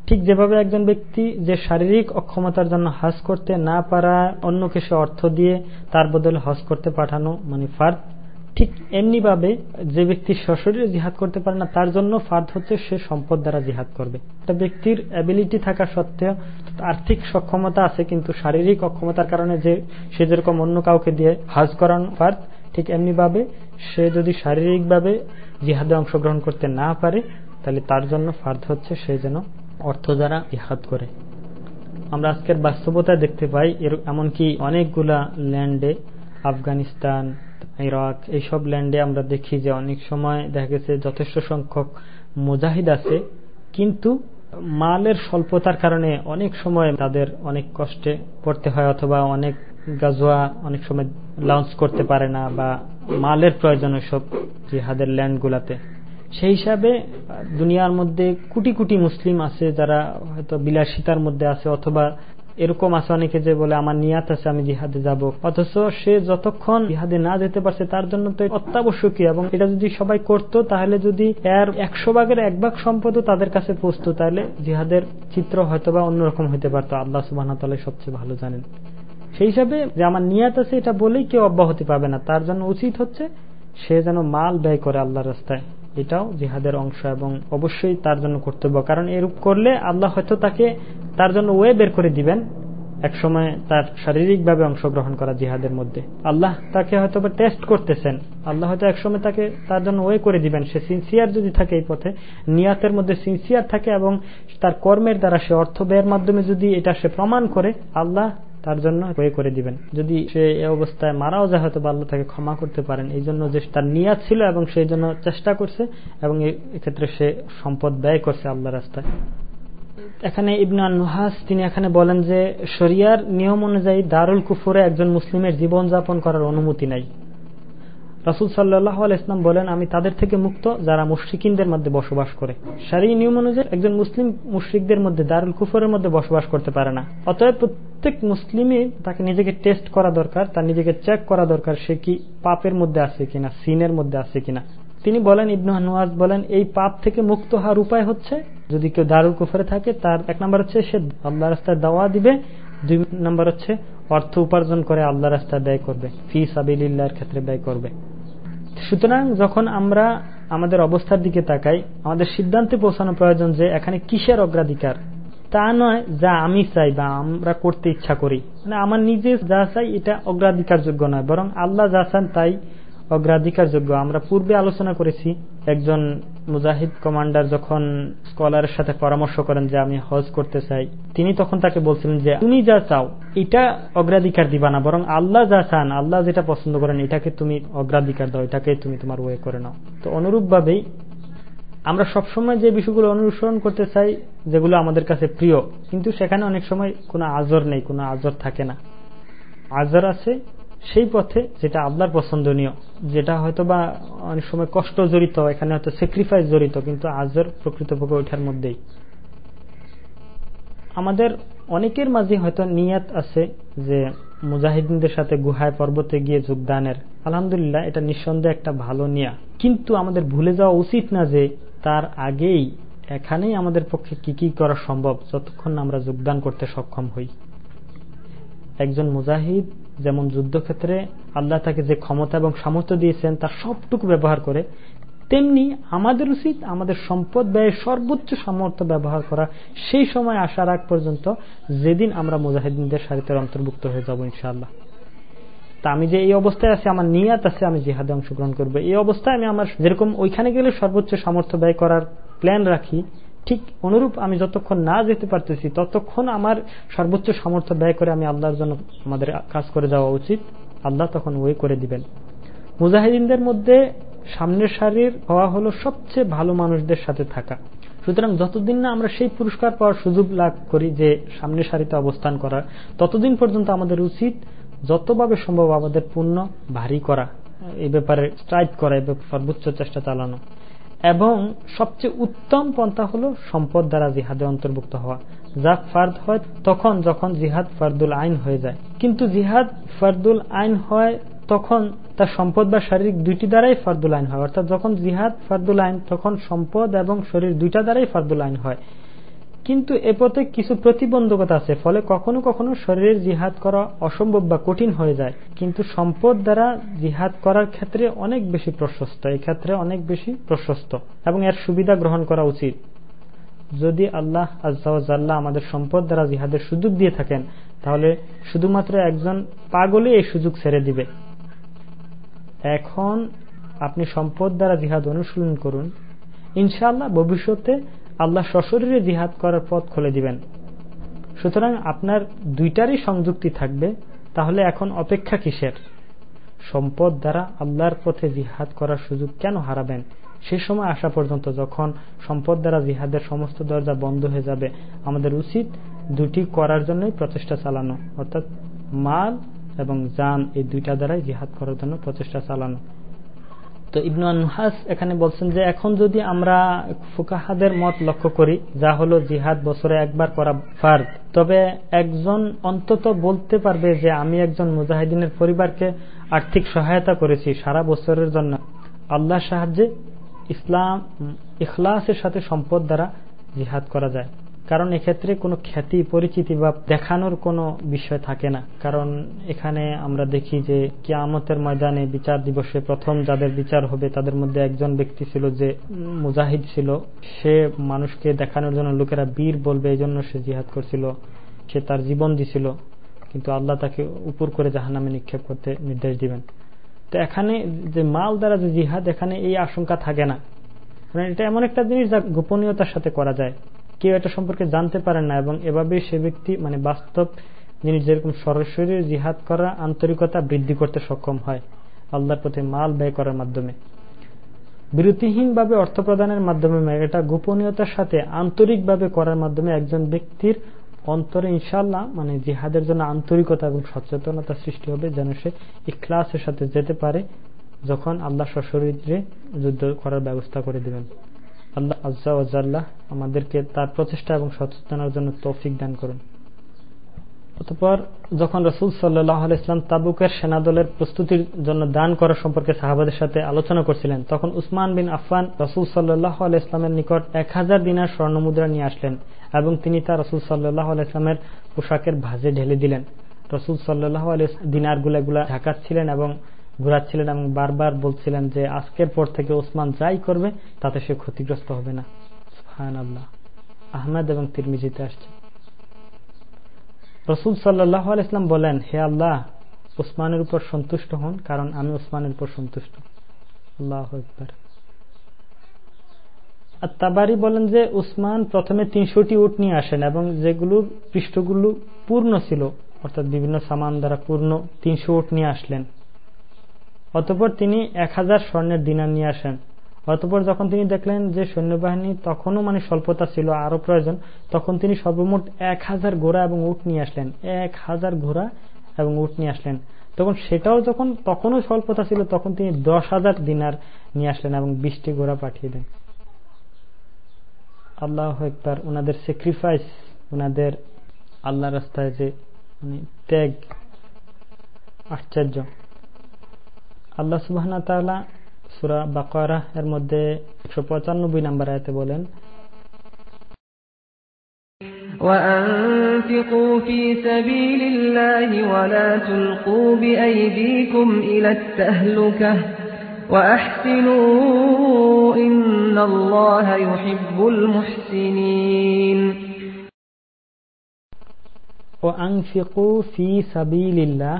ঠিক যেভাবে একজন ব্যক্তি যে শারীরিক অক্ষমতার জন্য হজ করতে না পারা অন্য কিছু অর্থ দিয়ে তার বদলে হজ করতে পাঠানো মানে ফার্দ। ঠিক এমনি ভাবে যে ব্যক্তি সশরীরে জিহাদ করতে পারে না, তার জন্য ফার্দ হচ্ছে সে সম্পদ দ্বারা জিহাদ করবে। একটা ব্যক্তির অ্যাবিলিটি থাকা সত্ত্বেও আর্থিক সক্ষমতা আছে, কিন্তু শারীরিক অক্ষমতার কারণে যে সে যেরকম অন্য কাউকে দিয়ে হাজ করানো ফার্দ, ঠিক এমনি ভাবে সে যদি শারীরিকভাবে জিহাদে অংশগ্রহণ করতে না পারে, তাহলে তার জন্য ফার্দ হচ্ছে সে যেন অর্থ দ্বারা জিহাদ করে। আমরা আজকের বাস্তবতায় দেখতে পাই এমনকি অনেকগুলা ল্যান্ডে আফগানিস্তান ইরাক এইসব ল্যান্ডে আমরা দেখি যে অনেক সময় দেখা গেছে যথেষ্ট সংখ্যক মুজাহিদ আছে, কিন্তু মালের স্বল্পতার কারণে অনেক সময় তাদের অনেক কষ্টে পড়তে হয় অথবা অনেক গাজোয়া অনেক সময় লঞ্চ করতে পারে না বা মালের প্রয়োজন সব জিহাদের ল্যান্ডগুলাতে সেই হিসাবে দুনিয়ার মধ্যে কোটি কোটি মুসলিম আছে যারা হয়তো বিলাসিতার মধ্যে আছে অথবা এরকম আছে অনেকে যে বলে, আমার নিয়াত আছে, আমি জিহাদে যাব। অথচ সে যতক্ষণ জিহাদে না যেতে পারছে, তার জন্য তো অত্যাবশ্যকীয় এবং এটা যদি সবাই করত, তাহলে যদি এর একশো ভাগের এক ভাগ সম্পদও তাদের কাছে পৌঁছত, তাহলে জিহাদের চিত্র হয়তো বা অন্যরকম হইতে পারতো। আল্লাহ সুবাহ সবচেয়ে ভালো জানেন। সেই হিসাবে যে আমার নিয়াত আছে, এটা বলেই কেউ অব্যাহতি পাবে না। তার জন্য উচিত হচ্ছে সে যেন মাল ব্যয় করে আল্লাহ রাস্তায়। এটাও জিহাদের অংশ এবং অবশ্যই তার জন্য কর্তব্য। কারণ এরূপ করলে আল্লাহ হয়তো তাকে তার জন্য ওয়ে বের করে দিবেন। একসময় তার শারীরিকভাবে অংশগ্রহণ করা জিহাদের মধ্যে। আল্লাহ তাকে হয়তো টেস্ট করতেছেন। আল্লাহ হয়তো একসময় তাকে তার জন্য ওয়ে করে দিবেন। সে সিনসিয়ার যদি থাকে এই পথে, নিয়াতের মধ্যে সিনসিয়ার থাকে এবং তার কর্মের দ্বারা সে অর্থ ব্যয়ের মাধ্যমে যদি এটা সে প্রমাণ করে, আল্লাহ তার জন্য ওয়ে করে দিবেন। যদি সে এ অবস্থায় মারাও যায়, হয়তো আল্লাহ তাকে ক্ষমা করতে পারেন। এই জন্য যে তার নিয়াত ছিল এবং সেই জন্য চেষ্টা করছে এবং এক্ষেত্রে সে সম্পদ ব্যয় করছে আল্লাহ রাস্তায়। এখানে ইবনান নুহাস তিনি এখানে বলেন যে, শরিয়ার নিয়ম অনুযায়ী দারুল কুফুরে একজন মুসলিমের জীবনযাপন করার অনুমতি নাই। রাসুল সাল্লাহ ইসলাম বলেন, আমি তাদের থেকে মুক্ত যারা মুশ্রিকিনদের মধ্যে বসবাস করে। সারি নিয়ম অনুযায়ী একজন মুসলিম মুশ্রিকদের মধ্যে দারুল কুফরের মধ্যে বসবাস করতে পারে না। অতএব প্রত্যেক মুসলিমই তাকে নিজেকে টেস্ট করা দরকার, তার নিজেকে চেক করা দরকার সে কি পাপের মধ্যে আছে কিনা, সিনের মধ্যে আছে কিনা। তিনি বলেন, ইবনু হানুয়াজ বলেন, এই পাপ থেকে মুক্ত হওয়ার উপায় হচ্ছে যদি কেউ দারুল কুফরে থাকে, তার এক নম্বর হচ্ছে সে আল্লাহ রাস্তায় দাওয়া দিবে, দুই নম্বর হচ্ছে অর্থ উপার্জন করে আল্লাহ রাস্তায় ব্যয় করবে, ফি সাবিল্লার ক্ষেত্রে ব্যয় করবে। সুতরাং যখন আমরা আমাদের অবস্থার দিকে তাকাই, আমাদের সিদ্ধান্তে পৌঁছানো প্রয়োজন যে এখানে কিসের অগ্রাধিকার? তা নয় যা আমি চাই বা আমরা করতে ইচ্ছা করি। মানে আমার নিজে যা চাই এটা অগ্রাধিকার যোগ্য নয়, বরং আল্লাহ যা চান তাই অগ্রাধিকার যোগ্য আমরা পূর্বে আলোচনা করেছি, একজন মুজাহিদ কমান্ডার যখন স্কলারের সাথে পরামর্শ করেন যে আমি হজ করতে চাই, তিনি তখন তাকে বলছিলেন যে, তুমি যা চাও, এটা অগ্রাধিকার দিবা না, বরং আল্লাহ যা চান, আল্লাহ যেটা পছন্দ করেন, এটাকে তুমি অগ্রাধিকার দাও, এটাকে তুমি তোমার ওয়ে করে নাও। তো অনুরূপভাবেই আমরা সবসময় যে বিষয়গুলো অনুসরণ করতে চাই, যেগুলো আমাদের কাছে প্রিয়, কিন্তু সেখানে অনেক সময় কোনো আজর নেই, কোনো আজর থাকে না। আজর আছে সেই পথে যেটা আল্লাহর পছন্দনীয়, যেটা হয়তো বা অনেক সময় কষ্ট জড়িত, এখানে হয়তো স্যাক্রিফাইস জড়িত, কিন্তু আজর প্রকৃতপক্ষে ওইটার মধ্যেই। আমাদের অনেকের মাঝে হয়তো নিয়াত আছে যে মুজাহিদিনদের সাথে গুহায় পর্বতে গিয়ে যোগদানের। আলহামদুলিল্লাহ, এটা নিঃসন্দেহে একটা ভালো নিয়া কিন্তু আমাদের ভুলে যাওয়া উচিত না যে তার আগেই এখানেই আমাদের পক্ষে কি কি করা সম্ভব যতক্ষণ আমরা যোগদান করতে সক্ষম হই। একজন মুজাহিদ যেমন যুদ্ধক্ষেত্রে আল্লাহ তাকে যে ক্ষমতা এবং সামর্থ্য দিয়েছেন তার সবটুকু ব্যবহার করে, তেমনি আমাদের উচিত আমাদের সম্পদ ব্যয়ের সর্বোচ্চ সামর্থ্য ব্যবহার করা। সেই সময় আসার আগ পর্যন্ত যেদিন আমরা মুজাহিদিনদের সারিতে অন্তর্ভুক্ত হয়ে যাব ইনশাআল্লাহ। তা আমি যে এই অবস্থায় আছি, আমার নিয়াত আছে, আমি জিহাদে অংশগ্রহণ করব। এই অবস্থায় আমি আমার যেরকম ওইখানে গেলে সর্বোচ্চ সামর্থ্য ব্যয় করার প্ল্যান রাখি, ঠিক অনুরূপ আমি যতক্ষণ না যেতে পারতেছি, ততক্ষণ আমার সর্বোচ্চ সামর্থ্য ব্যয় করে আমি আল্লাহর জন্য আমাদের কাজ করে যাওয়া উচিত। আল্লাহ তখন ওই করে দিবেন। মুজাহিদিনদের মধ্যে সামনের সারির হওয়া হলো সবচেয়ে ভালো মানুষদের সাথে থাকা। সুতরাং যতদিন না আমরা সেই পুরস্কার পাওয়ার সুযোগ লাভ করি যে সামনের সারিতে অবস্থান করার, ততদিন পর্যন্ত আমাদের উচিত যতভাবে সম্ভব আমাদের পূর্ণ ভারী করা এই ব্যাপারে স্ট্রাইক করা এই সর্বোচ্চ চেষ্টা চালানো। এবং সবচেয়ে উত্তম পন্থা হলো সম্পদ দ্বারা জিহাদে অন্তর্ভুক্ত হওয়া। যা ফার্দ হয় তখন যখন জিহাদ ফার্দুল আইন হয়ে যায়। কিন্তু জিহাদ ফার্দুল আইন হয় তখন তার সম্পদ বা শারীরিক দুইটি দ্বারাই ফার্দুল আইন হয়। অর্থাৎ যখন জিহাদ ফার্দুল আইন, তখন সম্পদ এবং শরীর দুইটা দ্বারাই ফার্দুল আইন হয়। কিন্তু এ পথে কিছু প্রতিবন্ধকতা আছে, ফলে কখনো কখনো শরীরের জিহাদ করা অসম্ভব বা কঠিন হয়ে যায়। কিন্তু সম্পদ দ্বারা জিহাদ করার ক্ষেত্রে অনেক বেশি প্রশস্ত ক্ষেত্রে অনেক বেশি প্রশস্ত, এবং এর সুবিধা গ্রহণ করা উচিত। যদি আল্লাহ আজাল্লাহ আমাদের সম্পদ দ্বারা জিহাদের সুযোগ দিয়ে থাকেন, তাহলে শুধুমাত্র একজন পাগলে এই সুযোগ ছেড়ে দিবে। এখন আপনি সম্পদ দ্বারা জিহাদ অনুশীলন করুন। ইনশাআল্লাহ ভবিষ্যতে আল্লাহ সশরীরে জিহাদ করার পথ খুলে দিবেন। সুতরাং আপনার দুইটারই সংযুক্তি থাকবে, তাহলে এখন অপেক্ষা কিসের? সম্পদ দ্বারা আল্লাহর পথে জিহাদ করার সুযোগ কেন হারাবেন? সে সময় আসা পর্যন্ত যখন সম্পদ দ্বারা জিহাদের সমস্ত দরজা বন্ধ হয়ে যাবে, আমাদের উচিত দুটি করার জন্যই প্রচেষ্টা চালানো, অর্থাৎ মাল এবং জান এই দুইটা দ্বারাই জিহাদ করার জন্য প্রচেষ্টা চালানো। তো ইবনু আনহাস এখানে বলছেন যে এখন যদি আমরা ফুকাহাদের মত লক্ষ্য করি, যা হলো জিহাদ বছরে একবার করা ফার্দ তবে একজন অন্তত বলতে পারবে যে আমি একজন মুজাহিদিনের পরিবারকে আর্থিক সহায়তা করেছি সারা বছরের জন্য। আল্লাহ সাহায্যে ইসলাম, ইখলাসের সাথে সম্পদ দ্বারা জিহাদ করা যায়। কারণ এক্ষেত্রে কোনো খ্যাতি, পরিচিতি বা দেখানোর কোনো বিষয় থাকে না। কারণ এখানে আমরা দেখি যে কিয়ামতের ময়দানে বিচার দিবসে প্রথম যাদের বিচার হবে তাদের মধ্যে একজন ব্যক্তি ছিল যে মুজাহিদ ছিল। সে মানুষকে দেখানোর জন্য লোকেরা বীর বলবে এই জন্য সে জিহাদ করছিল। সে তার জীবন দিছিল। কিন্তু আল্লাহ তাকে উপর করে জাহান্নামে নিক্ষেপ করতে নির্দেশ দিবেন। তো এখানে যে মাল দ্বারা যে জিহাদ, এখানে এই আশঙ্কা থাকে না। এটা এমন একটা জিনিস যা গোপনীয়তার সাথে করা যায়। কেউ এটা সম্পর্কে জানতে পারেন না এবং এভাবে সে ব্যক্তি মানে বাস্তব জিনিস যেরকম সরাসরি জিহাদ করা, আন্তরিকতা বৃদ্ধি করতে সক্ষম হয়। আল্লাহর প্রতি মাল ব্যয় করার মাধ্যমে। বিরতিহীনভাবে অর্থ প্রদানের মাধ্যমে এটা গোপনীয়তার সাথে আন্তরিকভাবে করার মাধ্যমে একজন ব্যক্তির অন্তরে ইনশাল্লাহ মানে জিহাদের জন্য আন্তরিকতা এবং সচেতনতা সৃষ্টি হবে যেন সে ইখলাসের সাথে যেতে পারে, যখন আল্লাহ সশরীরে যুদ্ধ করার ব্যবস্থা করে দিবেন। আল্লাহ আজ্লাহ আমাদেরকে তার প্রচেষ্টা এবং সচেতনার জন্য তৌফিক দান করুন। অতপর যখন রসুল সাল্লাহ ইসলাম তাবুকের সেনাদলের প্রস্তুতির জন্য দান করা সম্পর্কে সাহাবাদের সাথে আলোচনা করছিলেন, তখন উসমান বিন আফান রসুল সাল্লাহ ইসলামের নিকট এক হাজার দিনার স্বর্ণমুদ্রা নিয়ে আসলেন এবং তিনি তা রসুল সাল্লাহ ইসলামের পোশাকের ভাজে ঢেলে দিলেন। রসুল সাল্লাহ দিনারগুলা ঢাকাচ্ছিলেন এবং ঘুরাচ্ছিলেন এবং বারবার বলছিলেন যে আজকের পর থেকে ওসমান যাই করবে, তাতে সে ক্ষতিগ্রস্ত হবে না। আহমেদ এবং তিরমিজিতে আসছে। রসুল সাল্লাহ ইসলাম বলেন, হে আল্লাহ উসমানের উপর সন্তুষ্ট হন, কারণ আমি উসমানের উপর সন্তুষ্ট। আল্লাহ একবার তাবারি বলেন যে উসমান প্রথমে তিনশোটি উট নিয়ে আসেন এবং যেগুলোর পৃষ্ঠগুলো পূর্ণ ছিল, অর্থাৎ বিভিন্ন সামান দ্বারা পূর্ণ তিনশো উট নিয়ে আসলেন। অতপর তিনি এক হাজার স্বর্ণের দিনার নিয়ে আসেন। অতপর যখন তিনি দেখলেন যে সৈন্যবাহিনী তখনও মানে স্বল্পতা ছিল আরও প্রয়োজন, তখন তিনি সর্বমোট এক হাজার ঘোড়া এবং উট নিয়ে আসলেন। এক হাজার ঘোড়া এবং উট নিয়ে আসলেন। তখন সেটাও যখন তখনও স্বল্পতা ছিল, তখন তিনি দশ হাজার দিনার নিয়ে আসলেন এবং বিশটি ঘোড়া পাঠিয়ে দেন। আল্লাহ একবার ওনাদের স্যাক্রিফাইস ওনাদের আল্লাহ রাস্তায় যে মানে ত্যাগ, আশ্চর্য। আল্লাহ সুবাহ সুরা বাকারাহ এর মধ্যে একশো পঁচানব্বই নাম্বার আয়াতে বলেন وأنفقوا في سبيل الله ولا تلقوا بأيديكم إلى التهلكة وأحسنوا إن الله يحب المحسنين ও আংফিকু ফি সাবিলিল্লাহ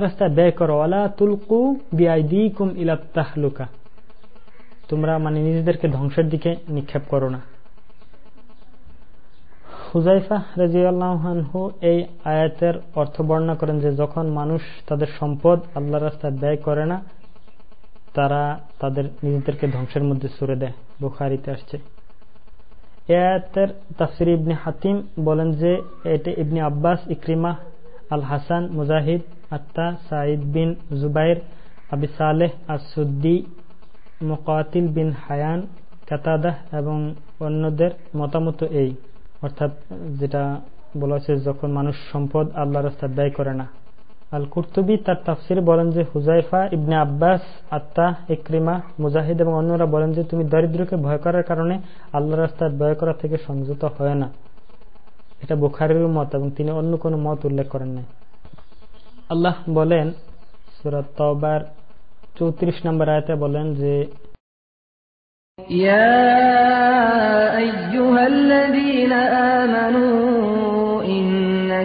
রাস্তায় ব্যয় করো আলা তুলকু তোমরা মানে নিজেদেরকে ধ্বংসের দিকে নিক্ষেপ করো না হুজাইফা এই আয়াতের অর্থ বর্ণনা করেন যে, যখন মানুষ তাদের সম্পদ আল্লাহ রাস্তায় ব্যয় করে না, তারা তাদের নিজেদেরকে ধ্বংসের মধ্যে সুরে দেয়। বুখারিতে আসছে। এয়াতের তাফসির ইবনে হাতিম বলেন যে এটি ইবনে আব্বাস, ইক্রিমা আল হাসান মুজাহিদ আত্তা সাইদ বিন জুবাইর, আবি সালেহ আসুদ্দি মুকাতিল বিন হায়ান কাতাদাহ এবং অন্যদের মতামত এই। অর্থাৎ যেটা বলা হয়েছে, যখন মানুষ সম্পদ আল্লাহ রাস্তা ব্যয় করে না। আল কুর্তুবি তার তাফসির বলেন যে হুজাইফা ইবনে আব্বাস আত্মা ইক্রিমা মুজাহিদ এবং অন্যরা বলেন যে তুমি দরিদ্রকে ভয় করার কারণে আল্লাহ রাস্তায় ব্যয় করা থেকে সংযত হয় না এটা বুখারের মত এবং তিনি অন্য কোনো মত উল্লেখ করেন নাই আল্লাহ বলেন সুরাত তবার চৌত্রিশ নম্বর আয়তে বলেন যে يا أيها الذين آمنوا إن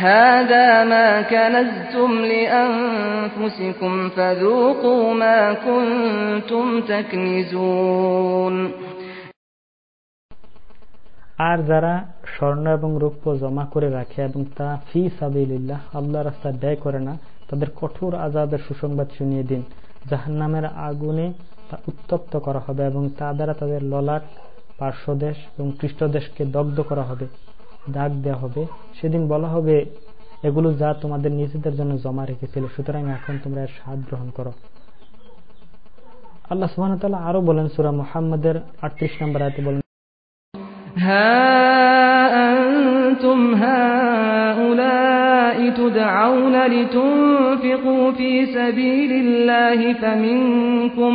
هذا ما كنزتم لأنفسكم فذوقوا ما كنتم تكنزون আর যারা স্বর্ণ এবং রৌপ্য জমা করে রাখে এবং তা ফি সাবিল্লাহ আল্লাহ রাস্তা ব্যয় করে না তাদের কঠোর আজাবের সুসংবাদ শুনিয়ে দিন জাহান নামের আগুনে তা উত্তপ্ত করা হবে এবং তা দ্বারা তাদের ললাট পার্শ্বদেশ এবং পৃষ্ঠদেশকে দগ্ধ করা হবে দাগ দেওয়া হবে সেদিন বলা হবে এগুলো যা তোমাদের নিজেদের জন্য জমা রেখেছিল সুতরাং এখন তোমরা এর স্বাদ গ্রহণ করো আল্লাহ সুহান আরো বলেন সুরা মুহাম্মদের আটত্রিশ নম্বর আয়তে বলেন تدعون لتنفقوا في سبيل الله فمنكم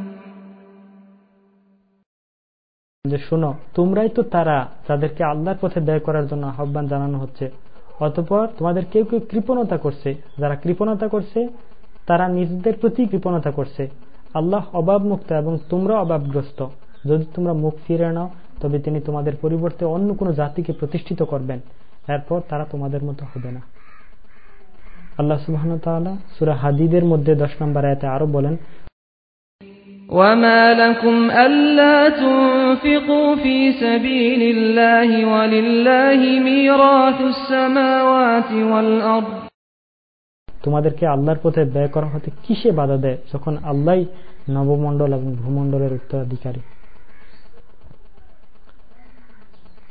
যে শোনো, তোমরাই তো তারা যাদেরকে আল্লাহর পথে ব্যয় করার জন্য আহ্বান জানানো হচ্ছে। অতপর তোমাদের কেউ কেউ কৃপণতা করছে। যারা কৃপণতা করছে, তারা নিজেদের প্রতি কৃপণতা করছে। আল্লাহ অভাব মুক্ত এবং তোমরা অভাবগ্রস্ত। যদি তোমরা মুখ ফিরে নাও, তবে তিনি তোমাদের পরিবর্তে অন্য কোন জাতিকে প্রতিষ্ঠিত করবেন। এরপর তারা তোমাদের মতো হবে না। আল্লাহ সুবাহ সুরা হাদিদের মধ্যে দশ নম্বর আয়তে আরও বলেন وما لكم ألا تنفقوا في سبيل الله ولله ميراث السماوات والأرض তোমাদেরকে আল্লাহর পথে ব্যয় করা হতে কিসে বাধা দেয় যখন আল্লাহ নবমণ্ডল এবং ভূমণ্ডলের উত্তরাধিকারী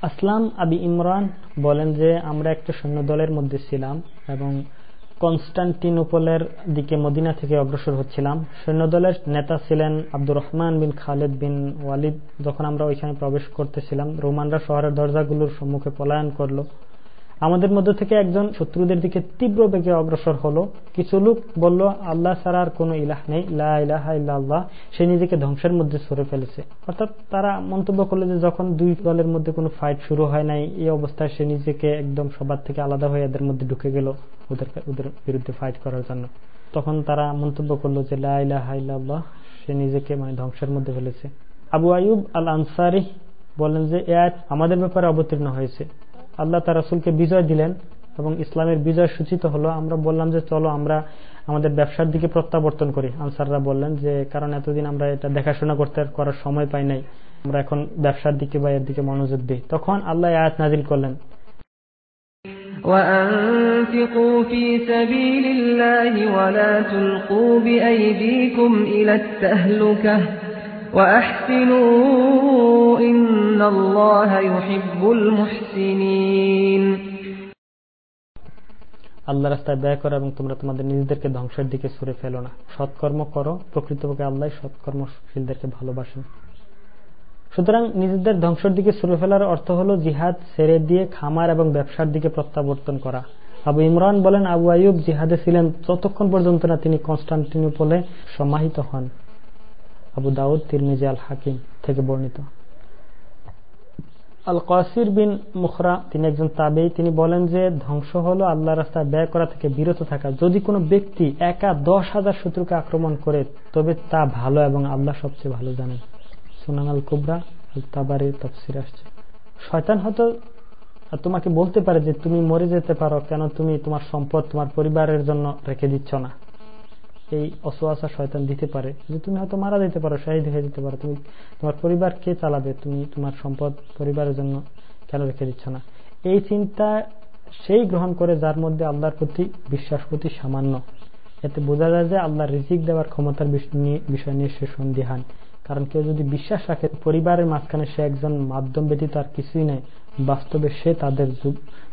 আসলাম আবি ইমরান বলেন যে আমরা একটা সৈন্য দলের মধ্যে ছিলাম এবং কনস্টান্টিনোপলের দিকে মদিনা থেকে অগ্রসর হচ্ছিলাম। সৈন্যদলের নেতা ছিলেন আব্দুর রহমান বিন খালেদ বিন ওয়ালিদ। যখন আমরা ওইখানে প্রবেশ করতেছিলাম, রোমানরা শহরের দরজাগুলোর সম্মুখে পলায়ন করল। আমাদের মধ্যে থেকে একজন শত্রুদের দিকে তীব্র বেগে অগ্রসর হলো। কিছু লোক বলল, আল্লাহ ছাড়া আর কোন ইলাহ নেই। সে নিজেকে ধ্বংসের মধ্যে সরে ফেলেছে। অর্থাৎ তারা মন্তব্য করল যে, যখন দুই দলের মধ্যে কোনো ফাইট শুরু হয় নাই, এই অবস্থায় সে নিজেকে একদম সবার থেকে আলাদা হয়ে এদের মধ্যে ঢুকে গেল ওদের ওদের বিরুদ্ধে ফাইট করার জন্য। তখন তারা মন্তব্য করল যে লাহ সে নিজেকে মানে ধ্বংসের মধ্যে ফেলেছে। আবু আয়ুব আল আনসারি বলেন যে, এ আমাদের ব্যাপারে অবতীর্ণ হয়েছে। আল্লাহ তার রাসুলকে বিজয় দিলেন এবং ইসলামের বিজয় সূচিত হলো। আমরা বললাম যে, চলো আমরা আমাদের ব্যবসার দিকে প্রত্যাবর্তন করি। আনসাররা বললেন যে, কারণ এতদিন আমরা এটা দেখাশোনা করতে করার সময় পাই নাই। আমরা এখন ব্যবসার দিকে বা এর দিকে মনোযোগ দিই। তখন আল্লাহ আয়াত নাজিল করলেন। وأنفقوا في سبيل الله ولا تلقوا بأيديكم إلى التهلكة আল্লাহ রাস্তায় ব্যয় করো এবং তোমরা তোমাদের নিজেদেরকে ধ্বংসের দিকে সরে ফেলো না। সৎকর্ম করো, প্রকৃতপক্ষে আল্লাহ সৎকর্মশীলদেরকে ভালোবাসেন। সুতরাং নিজেদের ধ্বংসের দিকে সরে ফেলার অর্থ হল জিহাদ ছেড়ে দিয়ে খামার এবং ব্যবসার দিকে প্রত্যাবর্তন করা। আবু ইমরান বলেন, আবু আয়ুব জিহাদে ছিলেন ততক্ষণ পর্যন্ত না তিনি কনস্টান্টিনোপলে সমাহিত হন। আবু দাউদ তিরমিজি আল হাকিম থেকে বর্ণিত। আল কাসির বিন মুখরা, তিনি একজন তাবেই, তিনি বলেন যে ধ্বংস হলো আল্লাহ রাস্তায় ব্যয় করা থেকে বিরত থাকা। যদি কোনো ব্যক্তি একা দশ হাজার শত্রুকে আক্রমণ করে, তবে তা ভালো এবং আল্লাহ সবচেয়ে ভালো জানেন। সুনান আল কুবরা, আল তাবারে তফসির আসছে। শয়তান হয়তো তোমাকে বলতে পারে যে তুমি মরে যেতে পারো, কেন তুমি তোমার সম্পদ তোমার পরিবারের জন্য রেখে দিচ্ছ না? এই অসোয়াশা শয়তান দিতে পারে। যে তুমি হয়তো মারা যেতে পারো, শাহিদ হয়ে যেতে পারো, তুমি তোমার পরিবার কে চালাবে? তুমি তোমার সম্পদ পরিবারের জন্য কেন রেখে দিচ্ছ না? এই চিন্তা সেই গ্রহণ করে যার মধ্যে আল্লাহর প্রতি বিশ্বাস প্রতি সামান্য। এতে বোঝা যায় যে আল্লাহ রিজিক দেওয়ার ক্ষমতার বিষয় নিয়ে সে সন্দিহান। কারণ কেউ যদি বিশ্বাস রাখে, পরিবারের মাঝখানে সে একজন মাধ্যম ব্যতীত আর কিছুই নেই, বাস্তবে সে তাদের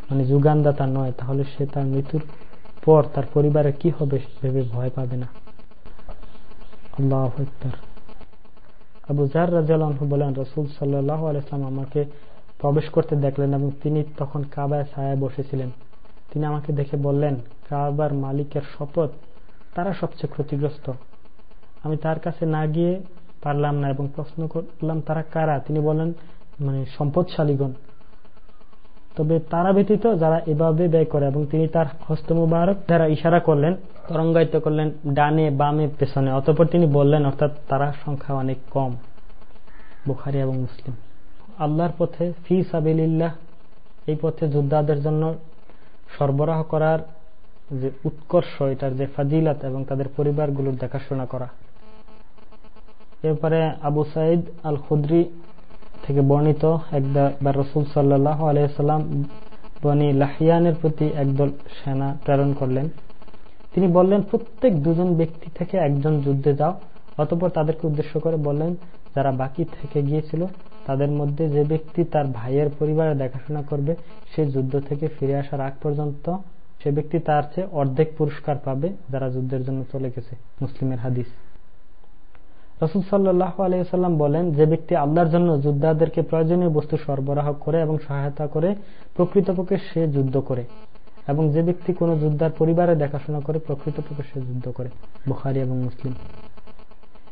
মানে যুগানদাতা নয়, তাহলে সে তার মৃত্যুর পর তার পরিবারে কি হবে ভেবে ভয় পাবে না। আবু জার রাজু বলেন, রসুল সাল্লাহ আলাইসলাম আমাকে প্রবেশ করতে দেখলেন এবং তিনি তখন কাবায় ছায়ায় বসেছিলেন। তিনি আমাকে দেখে বললেন, কাবার মালিকের শপথ তারা সবচেয়ে ক্ষতিগ্রস্ত। আমি তার কাছে না গিয়ে পারলাম না এবং প্রশ্ন করলাম, তারা কারা? তিনি বলেন মানে সম্পদশালীগণ। তবে তারা ব্যতীত যারা এভাবে ব্যয় করে এবং তিনি তার হস্ত মুবারক যারা ইশারা করলেন, তরঙ্গায়িত করলেন ডানে, বামে, পেছনে, অতপর তিনি বললেন, অর্থাৎ তারা সংখ্যা অনেক কম। বুখারি এবং মুসলিম। আল্লাহর পথে ফি সাবিল্লাহ এই পথে যোদ্ধাদের জন্য সরবরাহ করার যে উৎকর্ষ, এটার যে ফাজিলাত এবং তাদের পরিবারগুলোর দেখাশোনা করা। এরপরে আবু সাইদ আল খুদ্রি থেকে বর্ণিত একবার রসুল সাল্লাহ আলাইসাল্লাম বনি লাহিয়ানের প্রতি একদল সেনা প্রেরণ করলেন। তিনি বললেন, প্রত্যেক দুজন ব্যক্তি থেকে একজন যুদ্ধে যাও। অতপর তাদেরকে উদ্দেশ্য করে বললেন, যারা বাকি থেকে গিয়েছিল, তাদের মধ্যে যে ব্যক্তি তার ভাইয়ের পরিবারে দেখাশোনা করবে, সে যুদ্ধ থেকে ফিরে আসার আগ পর্যন্ত সে ব্যক্তি তার চেয়ে অর্ধেক পুরস্কার পাবে যারা যুদ্ধের জন্য চলে গেছে। মুসলিমের হাদিস। রসুল সাল্লাহ আলাইসাল্লাম বলেন, যে ব্যক্তি আল্লাহর জন্য যোদ্ধাদেরকে প্রয়োজনীয় বস্তু সরবরাহ করে এবং সহায়তা করে, প্রকৃতপক্ষে সে যুদ্ধ করে। এবং যে ব্যক্তি কোন যোদ্ধার পরিবারে দেখাশোনা করে, প্রকৃতপক্ষে সে যুদ্ধ করে। বুখারি এবং মুসলিম।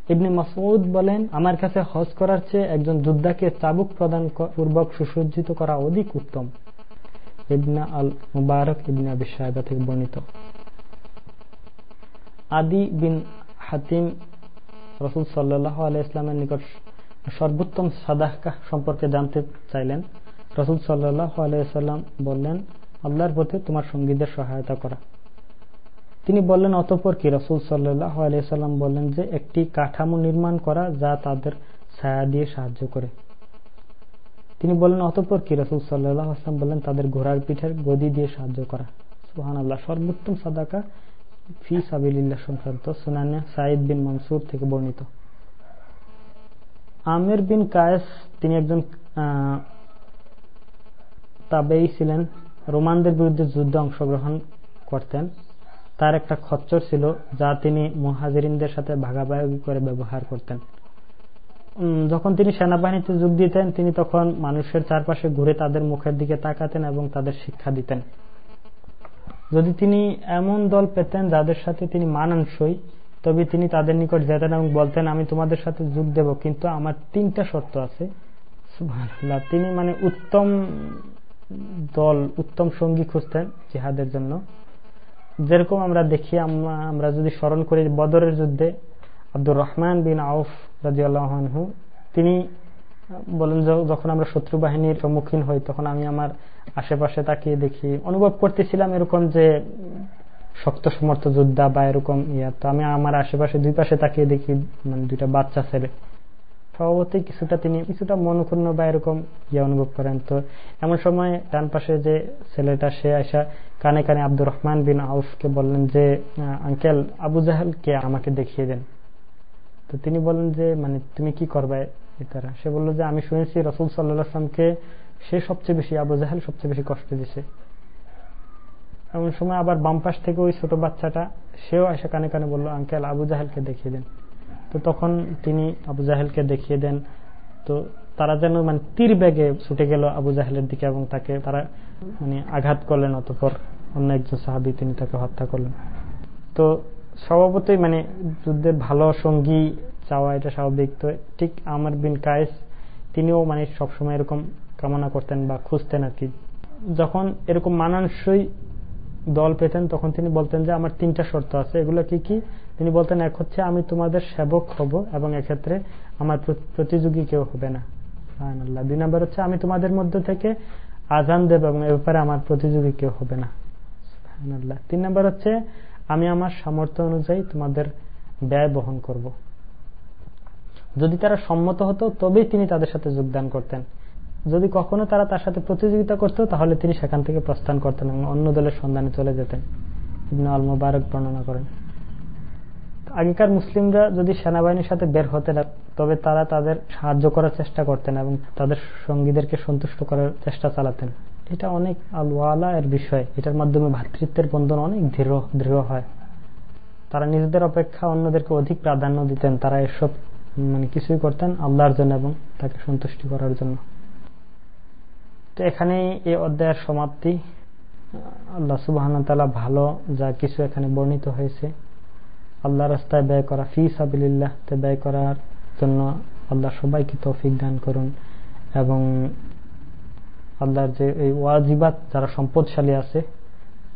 ইবনে মাসউদ বলেন, আমার কাছে হজ করার চেয়ে একজন যোদ্ধাকে চাবুক প্রদান পূর্বক সুসজ্জিত করা অধিক উত্তম। ইবনা আল মুবারক ইবনে আবি থেকে বর্ণিত। আদি বিন হাতিম রসুল সাল্লাহ আলাইসলামের নিকট সর্বোত্তম সাদাহকা সম্পর্কে জানতে চাইলেন। রসুল সাল্লাহ আলাইসাল্লাম বললেন, আল্লাহর পথে তোমার সঙ্গীদের সহায়তা করা। তিনি বললেন, অতপর কি? রসুল সাল্লাহ আলাইসাল্লাম বললেন যে, একটি কাঠামো নির্মাণ করা যা তাদের ছায়া দিয়ে সাহায্য করে। তিনি বললেন, অতপর কি? রসুল সাল্লাহ আসলাম বললেন, তাদের ঘোড়ার পিঠের গদি দিয়ে সাহায্য করা। সুহান আল্লাহ সর্বোত্তম সাদাকা ফি সাবিল্লাহ সংক্রান্ত সুনানিয়া সাইদ বিন মনসুর থেকে বর্ণিত। আমের বিন কায়েস, তিনি একজন তাবেই ছিলেন, রোমানদের বিরুদ্ধে যুদ্ধে অংশগ্রহণ করতেন। তার একটা খচ্চর ছিল, যা তিনি মহাজিরিনদের সাথে ভাগাভাগি করে ব্যবহার করতেন। যখন তিনি সেনাবাহিনীতে যোগ দিতেন, তিনি তখন মানুষের চারপাশে ঘুরে তাদের মুখের দিকে তাকাতেন এবং তাদের শিক্ষা দিতেন। যদি তিনি এমন দল পেতেন যাদের সাথে তিনি মানানসই, তবে তিনি তাদের নিকট যেতেন এবং বলতেন, আমি তোমাদের সাথে যোগ দেব, কিন্তু আমার তিনটা শর্ত আছে। তিনি মানে উত্তম দল, উত্তম সঙ্গী খুঁজতেন জিহাদের জন্য। যেরকম আমরা দেখি, আমরা যদি স্মরণ করি বদরের যুদ্ধে, আব্দুর রহমান বিন আউফ রাজিউল্লাহনহু তিনি বলেন, যখন আমরা শত্রু বাহিনীর সম্মুখীন হই, তখন আমি আমার আশেপাশে তাকিয়ে দেখি, অনুভব করতেছিলাম এরকম যে শক্ত সমর্থ যোদ্ধা বা এরকম ইয়া। তো আমি আমার আশেপাশে দুই পাশে তাকিয়ে দেখি মানে দুইটা বাচ্চা ছেলে। স্বভাবতই কিছুটা তিনি কিছুটা মনক্ষুণ্ণ বা এরকম ইয়ে অনুভব করেন। তো এমন সময় ডান পাশে যে ছেলেটা, সে আসা কানে কানে আব্দুর রহমান বিন আউফকে বললেন যে আঙ্কেল, আবু জাহালকে আমাকে দেখিয়ে দেন। তো তিনি বললেন যে মানে তুমি কি করবে? তারা। সে বলল যে, আমি শুনেছি রসুল সাল্লাহামকে সে সবচেয়ে বেশি, আবু জাহেল সবচেয়ে বেশি কষ্ট দিছে। এমন সময় আবার বাম পাশ থেকে ওই ছোট বাচ্চাটা, সেও এসে কানে কানে বলল, আঙ্কেল, আবু জাহেলকে দেখিয়ে দেন। তো তখন তিনি আবু জাহেলকে দেখিয়ে দেন। তো তারা যেন মানে তীর ব্যাগে ছুটে গেল আবু জাহেলের দিকে এবং তাকে তারা মানে আঘাত করলেন। অতপর অন্য একজন সাহাবি তিনি তাকে হত্যা করলেন। তো স্বভাবতই মানে যুদ্ধে ভালো সঙ্গী চাওয়া এটা স্বাভাবিক। তো ঠিক আমার বিন কায়েস, তিনিও মানে সবসময় এরকম কামনা করতেন বা খুঁজতেন আর কি। যখন এরকম মানানসই দল পেতেন, তখন তিনি বলতেন যে, আমার তিনটা শর্ত আছে। এগুলো কি কি? তিনি বলতেন, এক হচ্ছে আমি তোমাদের সেবক হব এবং এক্ষেত্রে আমার প্রতিযোগী কেউ হবে না। দুই নম্বর হচ্ছে, আমি তোমাদের মধ্যে থেকে আজান দেব এবং এ ব্যাপারে আমার প্রতিযোগী কেউ হবে না। তিন নম্বর হচ্ছে, আমি আমার সামর্থ্য অনুযায়ী তোমাদের ব্যয় বহন করব। যদি তারা সম্মত হতো, তবেই তিনি তাদের সাথে যোগদান করতেন। যদি কখনো তারা তার সাথে প্রতিযোগিতা করত, তাহলে তিনি সেখান থেকে প্রস্থান করতেন এবং অন্য দলের সন্ধানে চলে যেতেন। ইবনে আল মুবারক বর্ণনা করেন। আগেকার মুসলিমরা যদি সেনাবাহিনীর সাথে বের হতেন তবে তারা তাদের সাহায্য করার চেষ্টা করতেন এবং তাদের সঙ্গীদেরকে সন্তুষ্ট করার চেষ্টা চালাতেন। এটা অনেক আলওয়ালা এর বিষয়। এটার মাধ্যমে ভাতৃত্বের বন্ধন অনেক দৃঢ় দৃঢ় হয়। তারা নিজেদের অপেক্ষা অন্যদেরকে অধিক প্রাধান্য দিতেন। তারা এসব মানে কিছুই করতেন আল্লাহর জন্য এবং তাকে সন্তুষ্টি করার জন্য। তো এখানে এই অধ্যায়ের সমাপ্তি। আল্লাহ সুবাহ ভালো যা কিছু এখানে বর্ণিত হয়েছে। আল্লাহ রাস্তায় ব্যয় করা ফি সাবিল্লাহতে ব্যয় করার জন্য আল্লাহ সবাইকে তৌফিক দান করুন এবং আল্লাহর যে এই ওয়াজিবাত যারা সম্পদশালী আছে,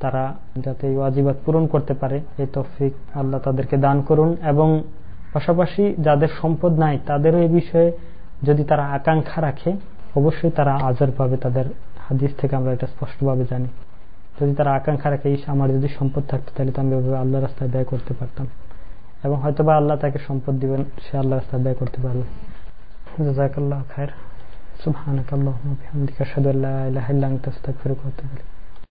তারা যাতে এই ওয়াজিবাত পূরণ করতে পারে, এই তৌফিক আল্লাহ তাদেরকে দান করুন এবং পাশাপাশি যাদের সম্পদ নাই, তাদেরও এই বিষয়ে যদি তারা আকাঙ্ক্ষা রাখে অবশ্যই তারা আজর পাবে, তাদের হাদিস থেকে আমরা এটা স্পষ্টভাবে জানি। যদি তারা আকাঙ্ক্ষা রাখে, ইস, আমার যদি সম্পদ থাকতো, তাহলে তো আমি ওইভাবে আল্লাহ রাস্তায় ব্যয় করতে পারতাম। এবং হয়তো বা আল্লাহ তাকে সম্পদ দিবেন, সে আল্লাহ রাস্তায় ব্যয় করতে পারবে জাজাকাল্লাহ খায়ের। বিহামদিকা, আশহাদু আল্লা ইলাহা ইল্লা আনতা, আস্তাগফিরুকা ওয়া আতুবু ইলাইক।